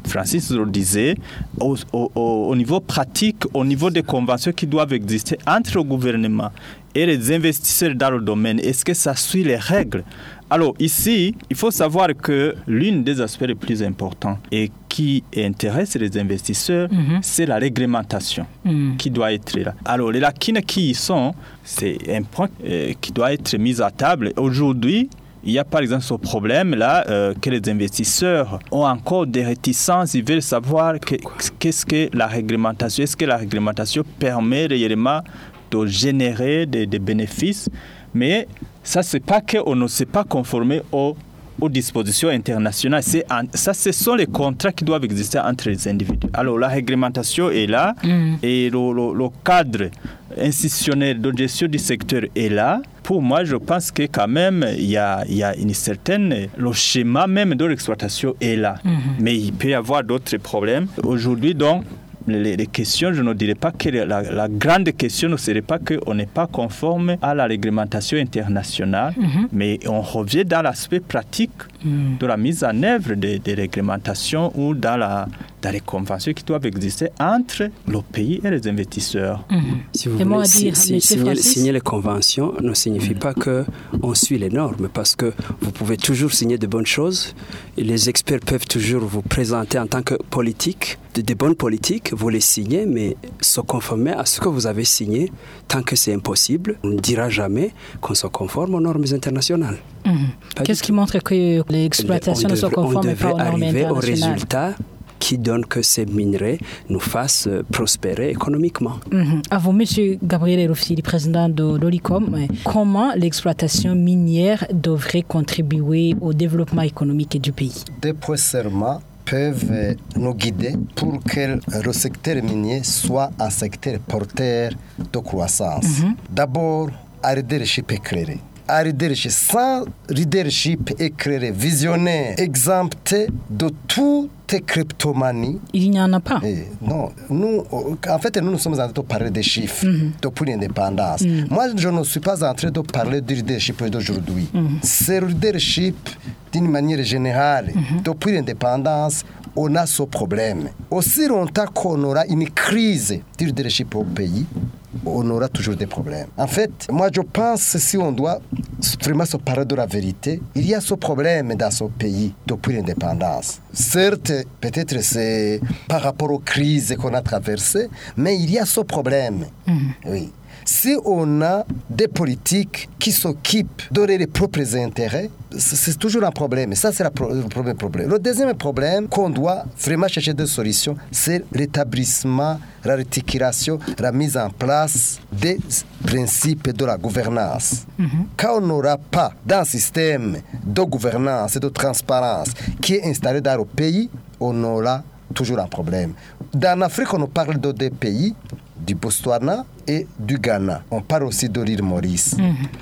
Francis le disait, au, au, niveau pratique, au niveau des conventions qui doivent exister entre le gouvernement et les investisseurs dans le domaine, est-ce que ça suit les règles? Alors ici, il faut savoir que l'une des aspects les plus importants et qui intéresse les investisseurs, mhm. c'est la réglementation mhm. qui doit être là. Alors les lacunes qui y sont, c'est un point euh, qui doit être mis à table. Aujourd'hui, il y a par exemple ce problème-là euh, que les investisseurs ont encore des réticences. Ils veulent savoir qu'est-ce que la réglementation, est-ce que la réglementation permet réellement de générer des, des bénéfices. Mais ça, c'est pas qu'on ne s'est pas conformer aux, aux dispositions internationales. C'est ça, ce sont les contrats qui doivent exister entre les individus. Alors, la réglementation est là mm. et le, le, cadre institutionnel de gestion du secteur est là. Pour moi, je pense que quand même, il y a, il y a une certaine... Le schéma même de l'exploitation est là. Mm-hmm. Mais il peut y avoir d'autres problèmes. Aujourd'hui, donc, les, questions, je ne dirais pas que la, grande question ne serait pas qu'on n'est pas conforme à la réglementation internationale, mhm. mais on revient dans l'aspect pratique mhm. de la mise en œuvre des, réglementations ou dans, la, dans, les conventions qui doivent exister entre le pays et les investisseurs. Mhm. Si vous voulez, signer, les conventions ne signifie pas qu'on suit les normes, parce que vous pouvez toujours signer de bonnes choses, et les experts peuvent toujours vous présenter en tant que politique des bonnes politiques, vous les signez, mais se conformer à ce que vous avez signé, tant que c'est impossible, on ne dira jamais qu'on se conforme aux normes internationales. Mhm. Qu'est-ce qui montre que l'exploitation ne se conforme pas aux normes internationales au résultat qui donne que ces minerais nous fassent euh, prospérer économiquement. Mhm. À vous, Monsieur Gabriel Erofili, président de l'OLICOM, comment l'exploitation minière devrait contribuer au développement économique du pays? Des points serments peuvent nous guider pour que le secteur minier soit un secteur porteur de croissance. D'abord, un leadership Un leadership sans leadership éclairé, visionnaire, exempté de toute kleptomanie. Il n'y en a pas. Eh, non, nous, en fait, nous, nous sommes en train de parler des chiffres depuis l'indépendance. Moi, je ne suis pas en train de parler du leadership d'aujourd'hui. C'est le leadership d'une manière générale. Depuis l'indépendance, on a ce problème. Aussi longtemps qu'on aura une crise du leadership au pays, on aura toujours des problèmes. En fait, moi je pense que si on doit vraiment se parler de la vérité, il y a ce problème dans ce pays depuis l'indépendance. Certes, peut-être c'est par rapport aux crises qu'on a traversées, mais il y a ce problème. Oui. Si on a des politiques qui s'occupent de leurs propres intérêts, c'est toujours un problème. Et ça, c'est le premier problème. Le deuxième problème qu'on doit vraiment chercher des solutions, c'est l'établissement, la réticulation, la mise en place des principes de la gouvernance. Quand on n'aura pas d'un système de gouvernance et de transparence qui est installé dans le pays, on aura toujours un problème. Dans l'Afrique, on parle de deux pays, du Botswana et du Ghana. On parle aussi de l'île Maurice.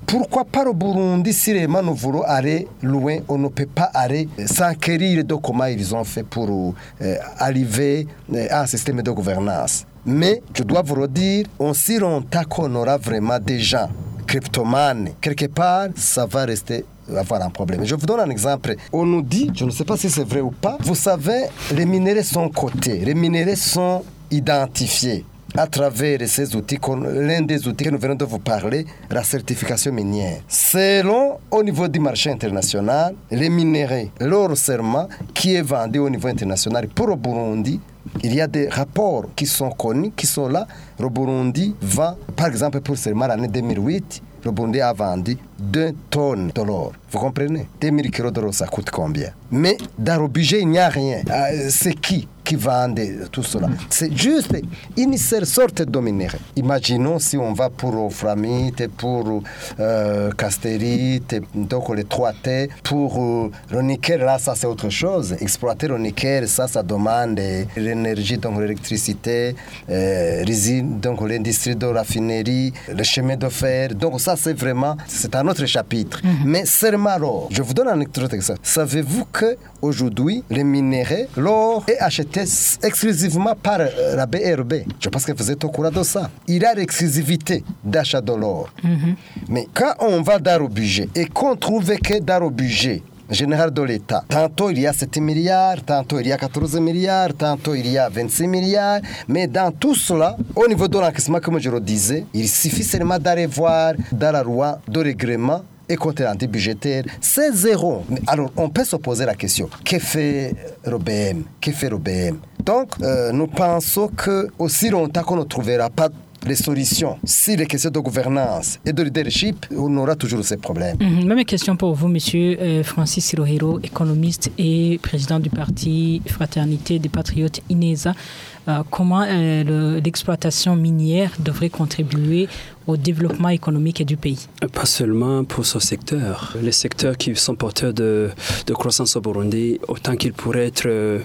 Pourquoi pas au Burundi, si vraiment nous voulons aller loin, on ne peut pas aller s'enquérir de comment ils ont fait pour euh, arriver à un système de gouvernance. Mais je dois vous le dire, on si longtemps qu'on aura vraiment des gens cryptomanes, quelque part, ça va rester avoir un problème. Je vous donne un exemple. On nous dit, je ne sais pas si c'est vrai ou pas, vous savez, les minéraux sont cotés, les minéraux sont identifiés à travers ces outils, l'un des outils que nous venons de vous parler, la certification minière. Selon au niveau du marché international, les minéraux, leur serment qui est vendu au niveau international pour le Burundi, il y a des rapports qui sont connus, qui sont là. Le Burundi vend, par exemple, pour seulement l'année 2008, le Burundi a vendu 2 tonnes de l'or. Vous comprenez? 2000 kilos d'or, ça coûte combien? Mais dans le budget, il n'y a rien. C'est qui? Qui vend tout cela C'est juste une seule sorte de minerai. Imaginons si on va pour Framite, pour euh, Castérite, donc les 3T, pour euh, le nickel, là, ça c'est autre chose. Exploiter le nickel, ça, ça demande l'énergie, donc l'électricité, euh, donc l'industrie de raffinerie, le chemin de fer. Donc ça, c'est vraiment, c'est un autre chapitre. Mm -hmm. Mais seulement l'or. Je vous donne un autre exemple. Savez-vous que aujourd'hui, les minéraux, l'or est acheté exclusivement par la BRB. Je pense que vous êtes au courant de ça. Il a l'exclusivité d'achat de l'or. Mm -hmm. Mais quand on va dans le budget et qu'on trouve que dans le budget général de l'État. Tantôt il y a 7 milliards, tantôt il y a 14 milliards, tantôt il y a 26 milliards. Mais dans tout cela, au niveau de l'encaissement, comme je le disais, il suffit seulement d'aller voir dans la loi de règlement compte budgétaire, c'est zéro. Alors, on peut se poser la question, que fait l'OBM Que fait l'OBM Donc, euh, nous pensons que aussi longtemps qu'on ne trouvera pas les solutions, si les questions de gouvernance et de leadership, on aura toujours ces problèmes. -hmm. Même question pour vous, monsieur euh, Francis Sirohiro, économiste et président du parti Fraternité des Patriotes INESA. Euh, comment euh, l'exploitation minière devrait contribuer au développement économique du pays? Pas seulement pour ce secteur. Les secteurs qui sont porteurs de, croissance au Burundi, autant qu'ils pourraient être euh,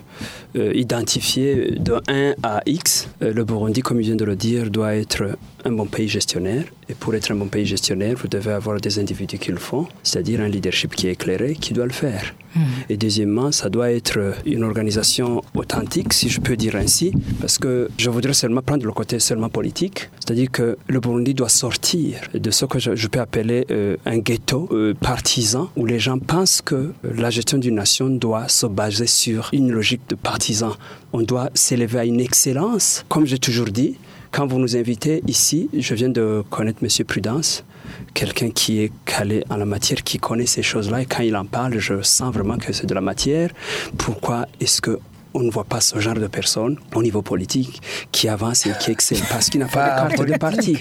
identifiés de 1 à X, le Burundi, comme il vient de le dire, doit être un bon pays gestionnaire. Et pour être un bon pays gestionnaire, vous devez avoir des individus qui le font, c'est-à-dire un leadership qui est éclairé, qui doit le faire. Mmh. Et deuxièmement, ça doit être une organisation authentique, si je peux dire ainsi, parce que je voudrais seulement prendre le côté seulement politique, c'est-à-dire que le Burundi doit sortir de ce que je, je peux appeler euh, un ghetto euh, partisan, où les gens pensent que la gestion d'une nation doit se baser sur une logique de partisan. On doit s'élever à une excellence, comme j'ai toujours dit. Quand vous nous invitez ici, je viens de connaître M. Prudence, quelqu'un qui est calé en la matière, qui connaît ces choses-là, et quand il en parle, je sens vraiment que c'est de la matière. Pourquoi est-ce que on ne voit pas ce genre de personnes au niveau politique qui avance et qui excelle parce qu'il n'a pas, de carte de parti.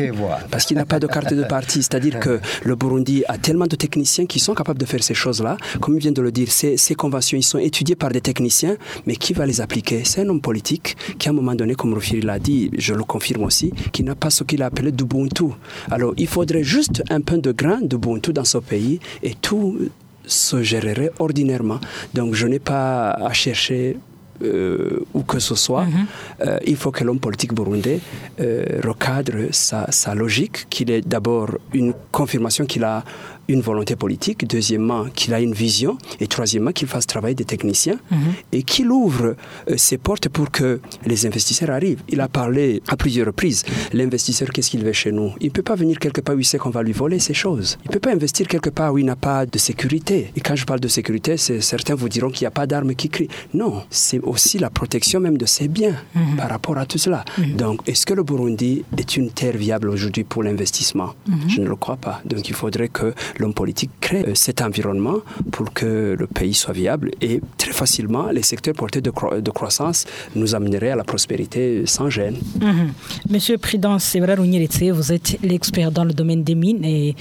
Parce qu'il n'a pas de carte de parti. C'est-à-dire que le Burundi a tellement de techniciens qui sont capables de faire ces choses-là. Comme il vient de le dire, ces, ces conventions, ils sont étudiées par des techniciens, mais qui va les appliquer? C'est un homme politique qui, à un moment donné, comme Rufiri l'a dit, je le confirme aussi, qui n'a pas ce qu'il a appelé d'Ubuntu. Alors, il faudrait juste un peu de grain d'Ubuntu dans ce pays et tout se gérerait ordinairement. Donc, je n'ai pas à chercher euh, où que ce soit, mhm. euh, il faut que l'homme politique burundais euh, recadre sa, sa logique, qu'il ait d'abord une confirmation qu'il a une volonté politique, deuxièmement qu'il a une vision, et troisièmement qu'il fasse travailler des techniciens mhm. et qu'il ouvre euh, ses portes pour que les investisseurs arrivent. Il a parlé à plusieurs reprises. L'investisseur, qu'est-ce qu'il veut chez nous? Il ne peut pas venir quelque part où il sait qu'on va lui voler ces choses. Il ne peut pas investir quelque part où il n'a pas de sécurité. Et quand je parle de sécurité, certains vous diront qu'il n'y a pas d'armes qui crient. Non, c'est aussi la protection même de ses biens mhm. par rapport à tout cela. Mhm. Donc, est-ce que le Burundi est une terre viable aujourd'hui pour l'investissement? Je ne le crois pas. Donc, il faudrait que l'homme politique crée euh, cet environnement pour que le pays soit viable et très facilement, les secteurs portés de, de croissance nous amèneraient à la prospérité sans gêne. Mhm. Monsieur Prudence vous êtes l'expert dans le domaine des mines et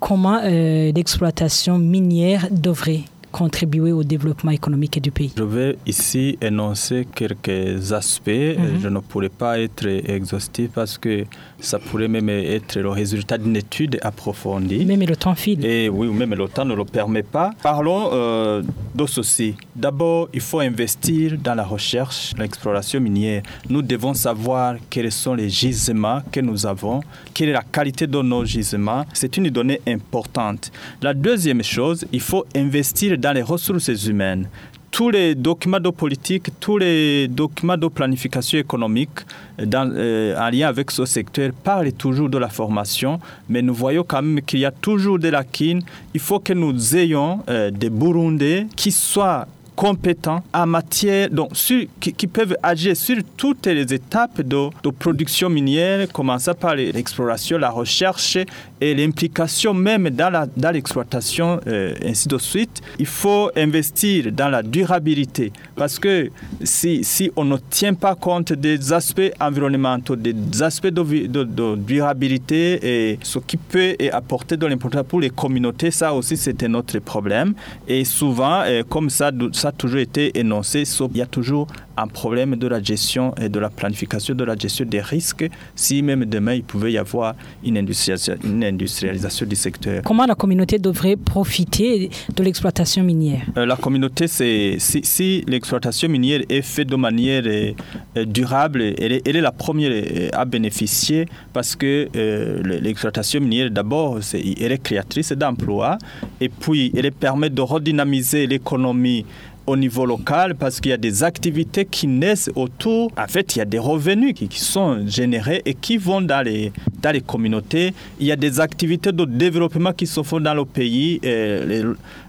comment euh, l'exploitation minière devrait contribuer au développement économique du pays? Je vais ici énoncer quelques aspects. Mhm. Je ne pourrais pas être exhaustif parce que ça pourrait même être le résultat d'une étude approfondie. Même le temps file. Et oui, même le temps ne le permet pas. Parlons euh, de ceci. D'abord, il faut investir dans la recherche, l'exploration minière. Nous devons savoir quels sont les gisements que nous avons, quelle est la qualité de nos gisements. C'est une donnée importante. La deuxième chose, il faut investir dans les ressources humaines tous les documents de politique, tous les documents de planification économique dans, euh, en lien avec ce secteur parlent toujours de la formation, mais nous voyons quand même qu'il y a toujours des lacunes. Il faut que nous ayons euh, des Burundais qui soient compétents en matière, donc, qui, peuvent agir sur toutes les étapes de, production minière, commençant par l'exploration, la recherche et l'implication même dans l'exploitation, euh, ainsi de suite. Il faut investir dans la durabilité parce que si, on ne tient pas compte des aspects environnementaux, des aspects de, durabilité et ce qui peut apporter de l'importance pour les communautés, ça aussi un autre problème. Et souvent, euh, comme ça, ça a toujours été énoncé, il y a toujours un problème de la gestion et de la planification de la gestion des risques si même demain il pouvait y avoir une industrialisation, une industrialisation du secteur. Comment la communauté devrait profiter de l'exploitation minière? Euh, La communauté, c'est si, l'exploitation minière est faite de manière euh, euh, durable, elle est, elle est, la première à bénéficier parce que l'exploitation minière, d'abord, elle est créatrice d'emplois et puis elle permet de redynamiser l'économie au niveau local parce qu'il y a des activités qui naissent autour. En fait, il y a des revenus qui, sont générés et qui vont dans les, dans communautés. Il y a des activités de développement qui se font dans le pays, les,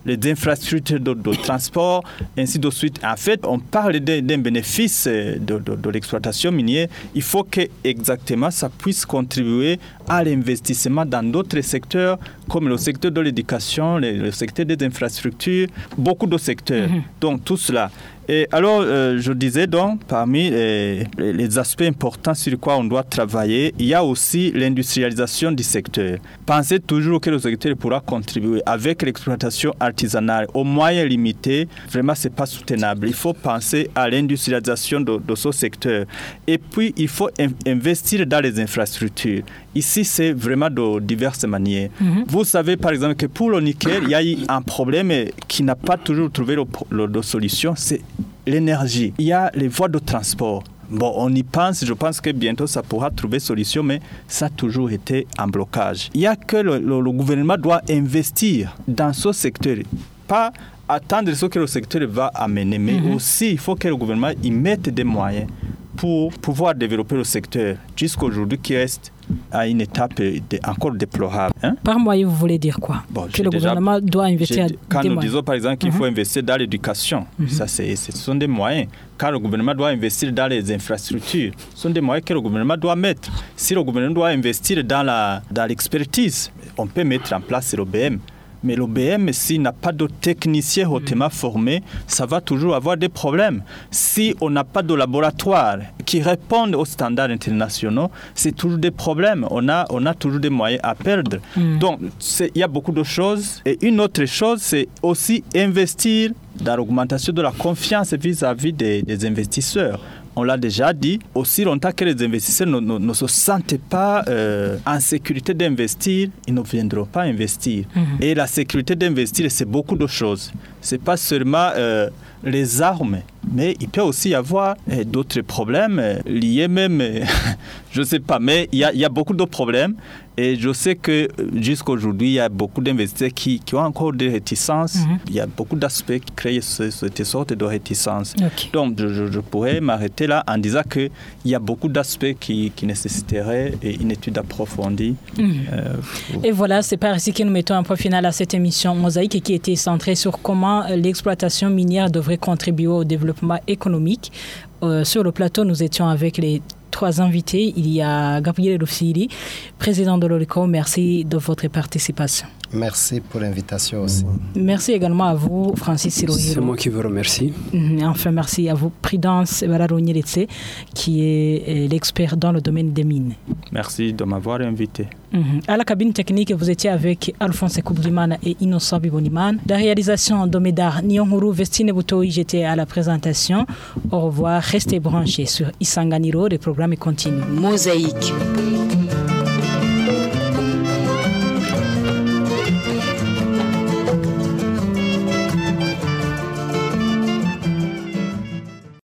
les, infrastructures de, transport, ainsi de suite. En fait, on parle d'un bénéfice de, de l'exploitation minière. Il faut que exactement ça puisse contribuer à l'investissement dans d'autres secteurs comme le secteur de l'éducation, le, secteur des infrastructures, beaucoup de secteurs. Mhm. Donc tout cela. Et alors, euh, je disais donc, parmi les, aspects importants sur lesquels on doit travailler, il y a aussi l'industrialisation du secteur. Pensez toujours que le secteur pourra contribuer avec l'exploitation artisanale aux moyens limités. Vraiment, ce n'est pas soutenable. Il faut penser à l'industrialisation de, ce secteur. Et puis, il faut investir dans les infrastructures. Ici, c'est vraiment de diverses manières. Mhm. Vous savez, par exemple, que pour le nickel, il y a eu un problème qui n'a pas toujours trouvé de solution. C'est l'énergie, il y a les voies de transport. Bon, on y pense, je pense que bientôt ça pourra trouver solution, mais ça a toujours été un blocage. Il y a que le, gouvernement doit investir dans ce secteur, pas attendre ce que le secteur va amener, mais mhm. aussi il faut que le gouvernement y mette des moyens pour pouvoir développer le secteur jusqu'aujourd'hui qui reste à une étape encore déplorable. Hein? Par moyen, vous voulez dire quoi? Que le gouvernement doit investir Quand nous disons par exemple qu'il faut mhm. investir dans l'éducation, mhm. ça ce sont des moyens. Quand le gouvernement doit investir dans les infrastructures, ce sont des moyens que le gouvernement doit mettre. Si le gouvernement doit investir dans l'expertise, dans on peut mettre en place l'OBM. Mais l'OBM, s'il n'a pas de technicien hautement formé, ça va toujours avoir des problèmes. Si on n'a pas de laboratoire qui répondent aux standards internationaux, c'est toujours des problèmes. On a, on a toujours des moyens à perdre. Donc, c'est- il y a beaucoup de choses. Et une autre chose, c'est aussi investir dans l'augmentation de la confiance vis-à-vis des, des investisseurs. On l'a déjà dit, aussi longtemps que les investisseurs ne, ne- ne se sentent pas euh, en sécurité d'investir, ils ne viendront pas investir. Et la sécurité d'investir, c'est beaucoup de choses. C'est pas seulement euh, les armes, mais il peut aussi y avoir euh, d'autres problèmes euh, liés même, euh, [LAUGHS] je ne sais pas, mais il y, a, il y a beaucoup de problèmes. Et je sais que euh, jusqu'à aujourd'hui, il y a beaucoup d'investisseurs qui, qui ont encore des réticences. Il y a beaucoup d'aspects qui créent ce- cette sorte de réticence. Donc, je, pourrais m'arrêter là en disant qu'il y a beaucoup d'aspects qui, qui nécessiteraient une étude approfondie. euh, pour- Et voilà, c'est par ici que nous mettons un point final à cette émission Mosaïque qui était centrée sur comment euh, l'exploitation minière devrait contribuer au développement économique. Euh, sur le plateau, nous étions avec les trois invités. Il y a Gabriel Rufsiri, président de l'ORICO. Merci de votre participation. Merci pour l'invitation aussi. Merci également à vous, Francis C'est Sirohiro. moi qui vous remercie. Mhm. Enfin, merci à vous, Prudence Bararonyeretse, qui est l'expert dans le domaine des mines. Merci de m'avoir invité. Mhm. À la cabine technique, vous étiez avec Alphonse Koublimana et Innocent Biboniman. La réalisation d'Omedar Nyonhuru Vestine Boutoui, j'étais à la présentation. Au revoir, restez branchés sur Isanganiro, les programmes continuent. Mosaïque.